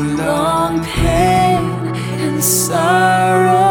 long pain and sorrow.